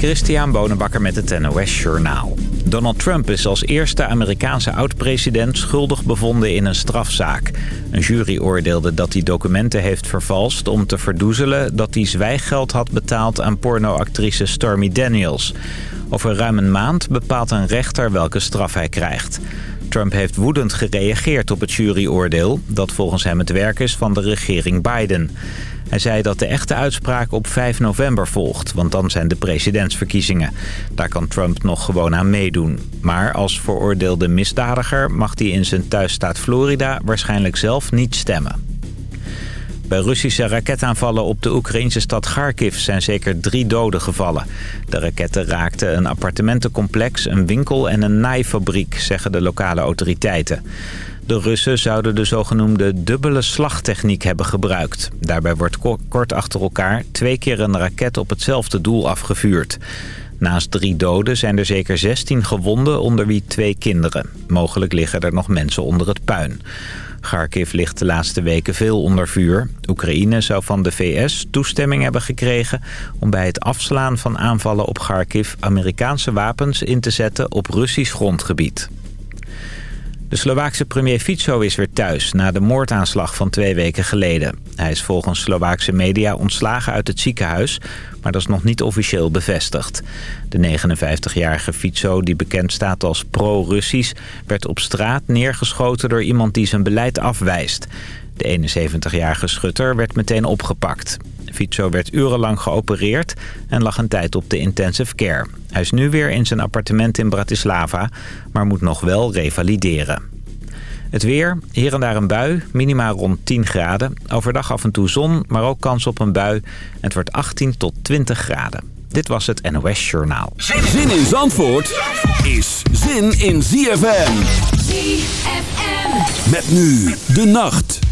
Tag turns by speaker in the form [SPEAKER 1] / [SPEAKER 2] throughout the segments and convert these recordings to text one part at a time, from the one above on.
[SPEAKER 1] Christian Bonenbakker met het NOS Journaal. Donald Trump is als eerste Amerikaanse oud-president schuldig bevonden in een strafzaak. Een jury oordeelde dat hij documenten heeft vervalst om te verdoezelen... dat hij zwijggeld had betaald aan pornoactrice Stormy Daniels. Over ruim een maand bepaalt een rechter welke straf hij krijgt. Trump heeft woedend gereageerd op het juryoordeel... dat volgens hem het werk is van de regering Biden... Hij zei dat de echte uitspraak op 5 november volgt, want dan zijn de presidentsverkiezingen. Daar kan Trump nog gewoon aan meedoen. Maar als veroordeelde misdadiger mag hij in zijn thuisstaat Florida waarschijnlijk zelf niet stemmen. Bij Russische raketaanvallen op de Oekraïnse stad Kharkiv zijn zeker drie doden gevallen. De raketten raakten een appartementencomplex, een winkel en een naaifabriek, zeggen de lokale autoriteiten. De Russen zouden de zogenoemde dubbele slagtechniek hebben gebruikt. Daarbij wordt kort achter elkaar twee keer een raket op hetzelfde doel afgevuurd. Naast drie doden zijn er zeker 16 gewonden, onder wie twee kinderen. Mogelijk liggen er nog mensen onder het puin. Kharkiv ligt de laatste weken veel onder vuur. Oekraïne zou van de VS toestemming hebben gekregen... om bij het afslaan van aanvallen op Kharkiv... Amerikaanse wapens in te zetten op Russisch grondgebied. De Slovaakse premier Fico is weer thuis na de moordaanslag van twee weken geleden. Hij is volgens Slovaakse media ontslagen uit het ziekenhuis, maar dat is nog niet officieel bevestigd. De 59-jarige Fico, die bekend staat als pro-Russisch, werd op straat neergeschoten door iemand die zijn beleid afwijst. De 71-jarige schutter werd meteen opgepakt. Fico werd urenlang geopereerd en lag een tijd op de intensive care. Hij is nu weer in zijn appartement in Bratislava, maar moet nog wel revalideren. Het weer, hier en daar een bui, minimaal rond 10 graden. Overdag af en toe zon, maar ook kans op een bui. Het wordt 18 tot 20 graden. Dit was het NOS Journaal.
[SPEAKER 2] Zin in Zandvoort is zin in ZFM. ZFM. Met nu de nacht.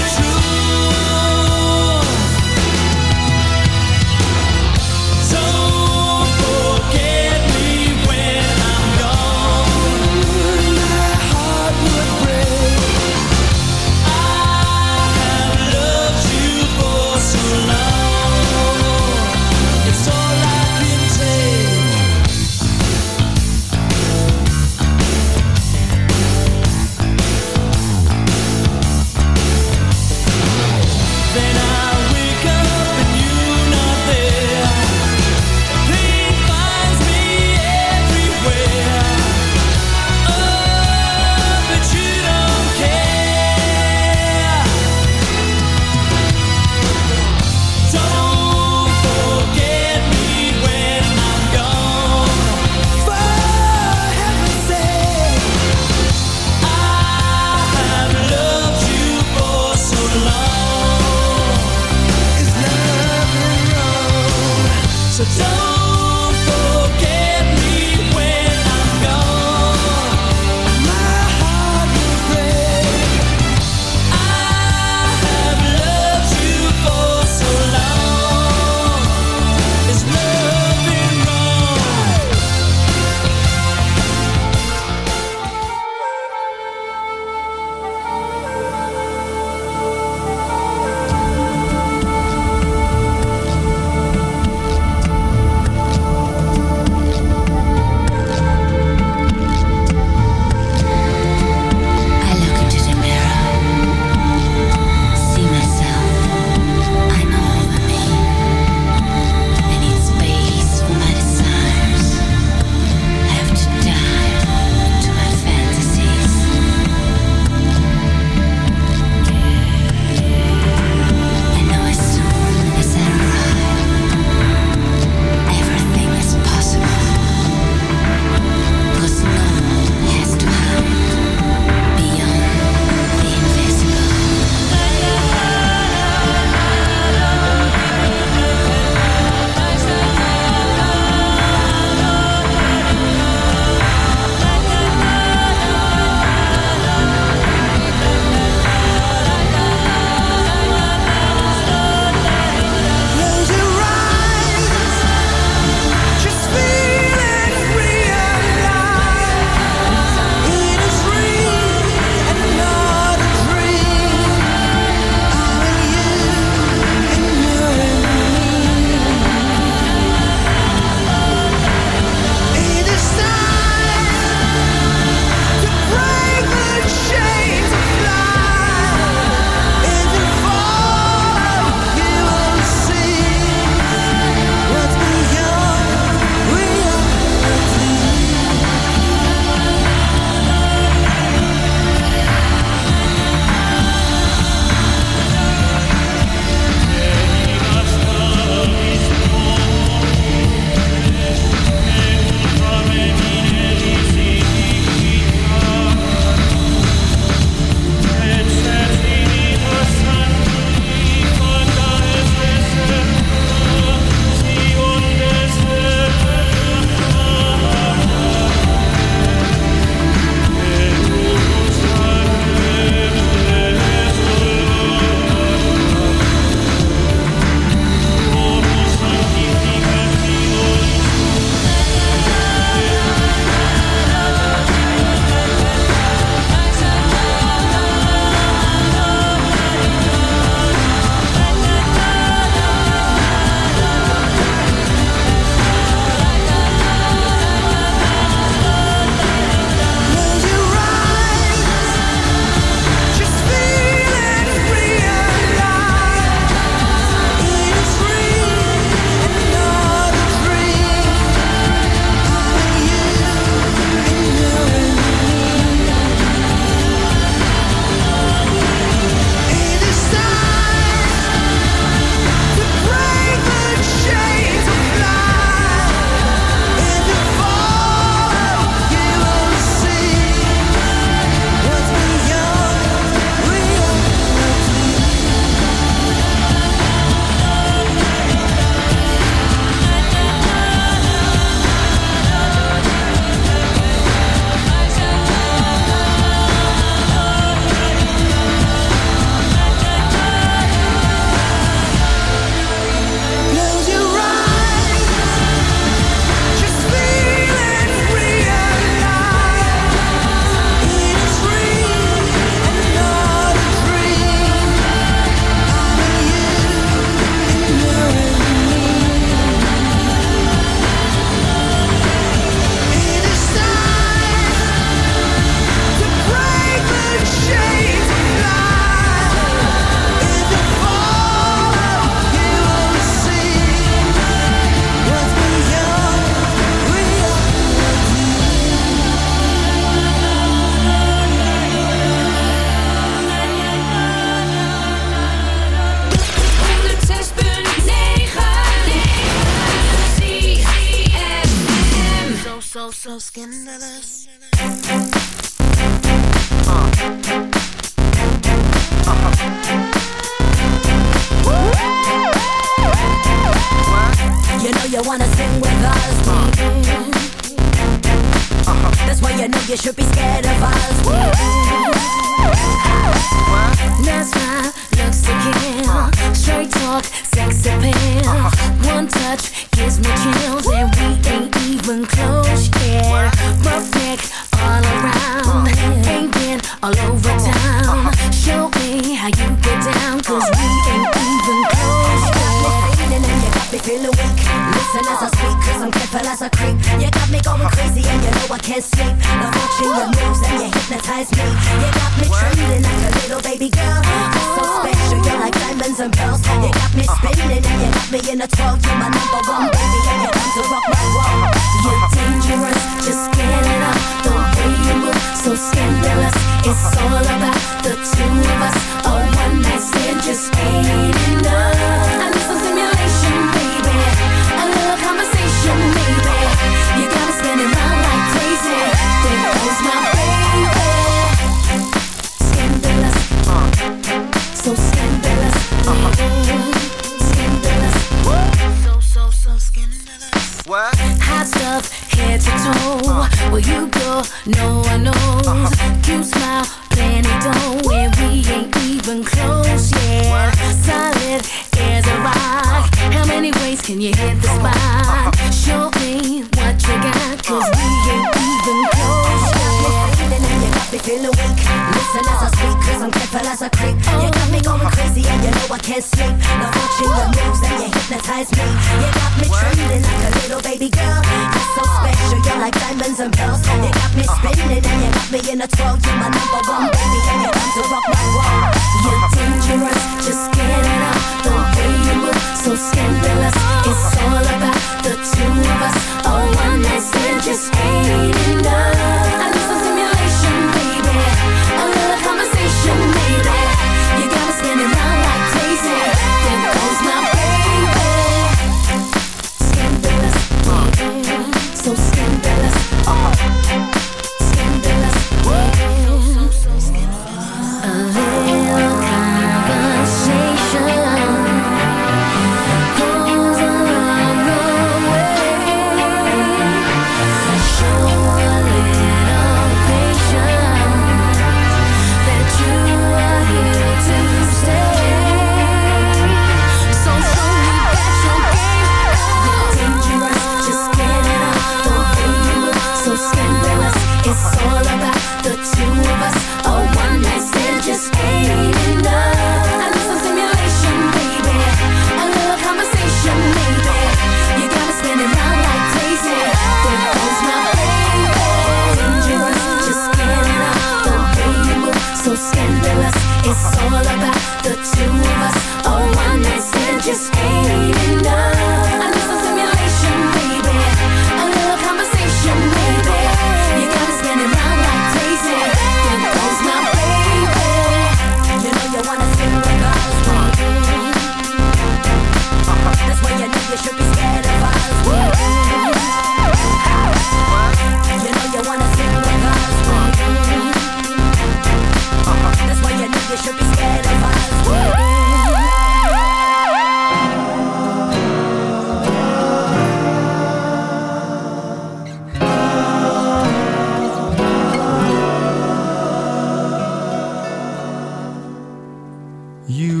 [SPEAKER 3] You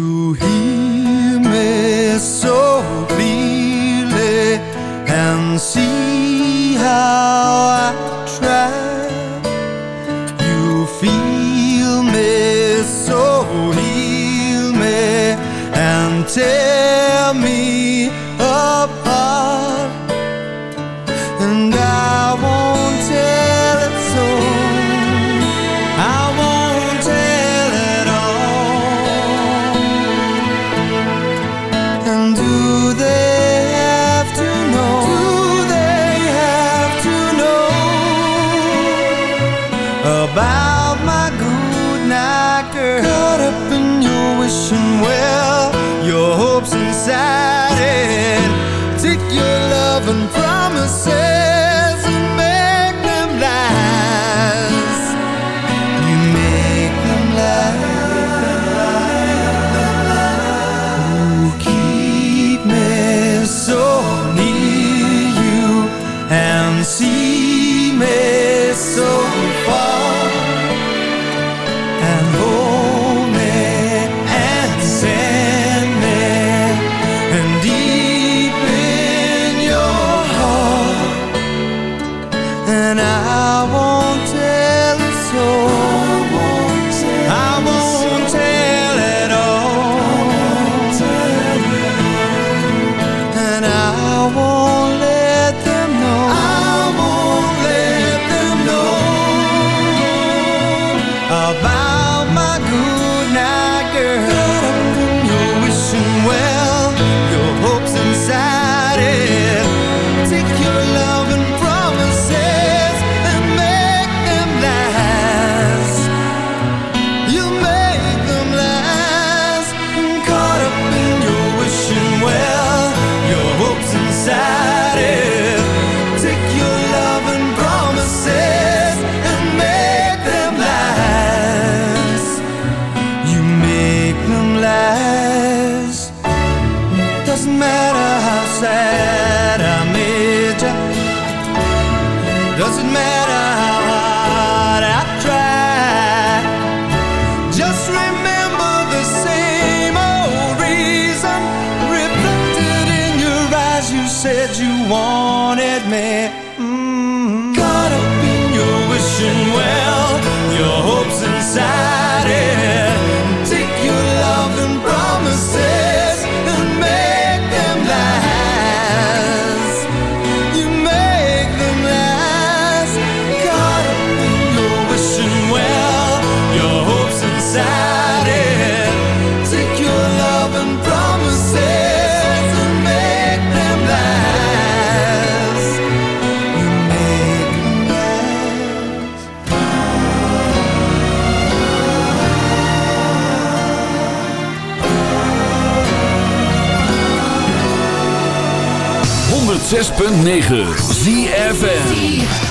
[SPEAKER 4] 106.9 ZFN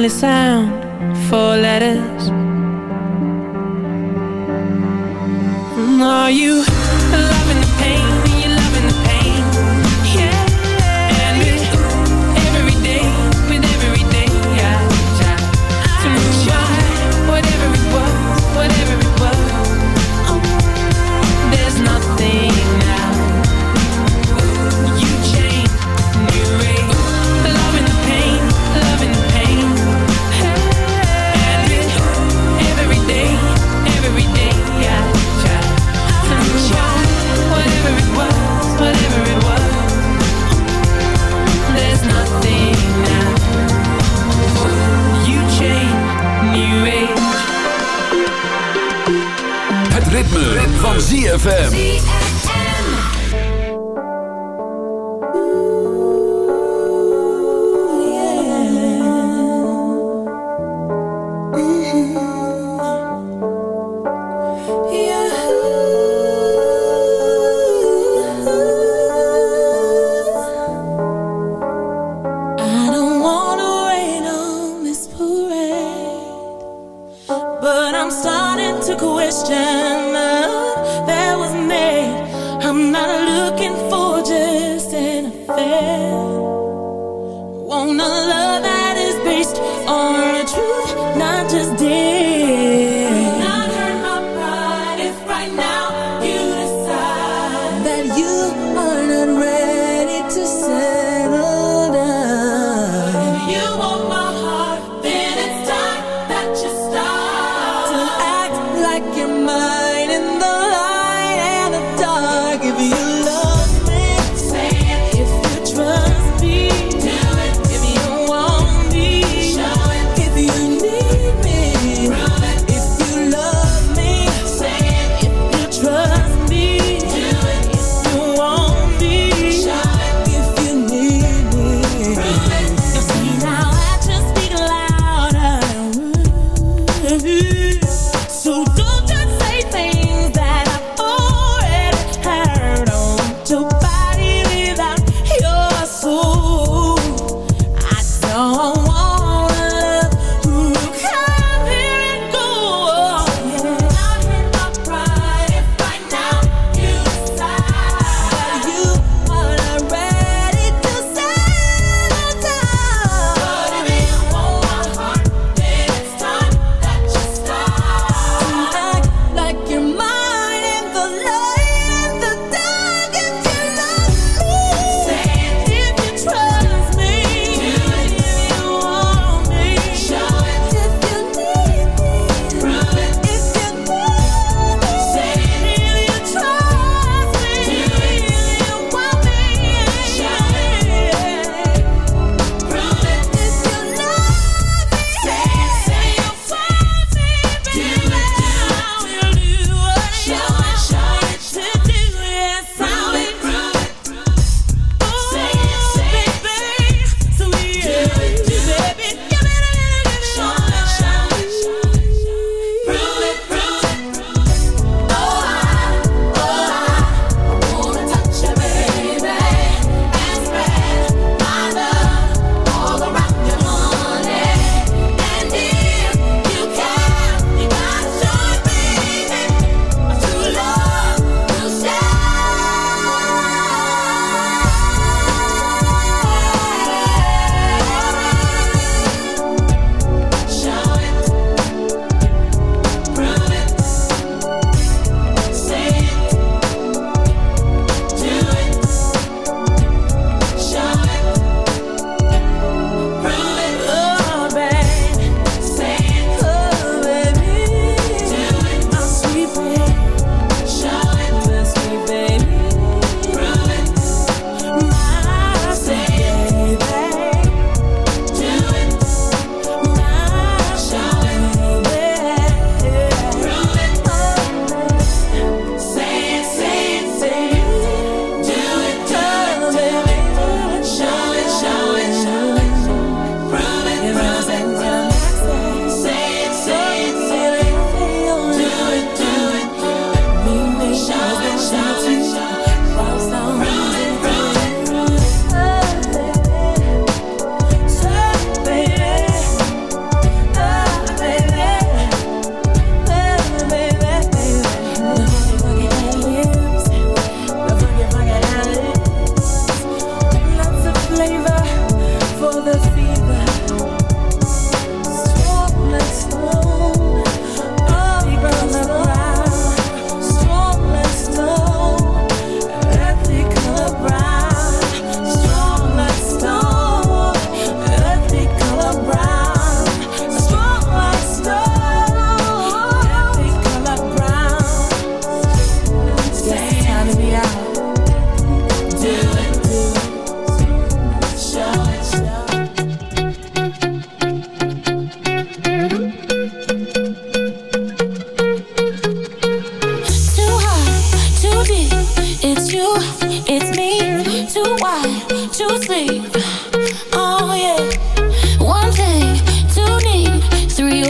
[SPEAKER 5] only sound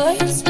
[SPEAKER 5] yours.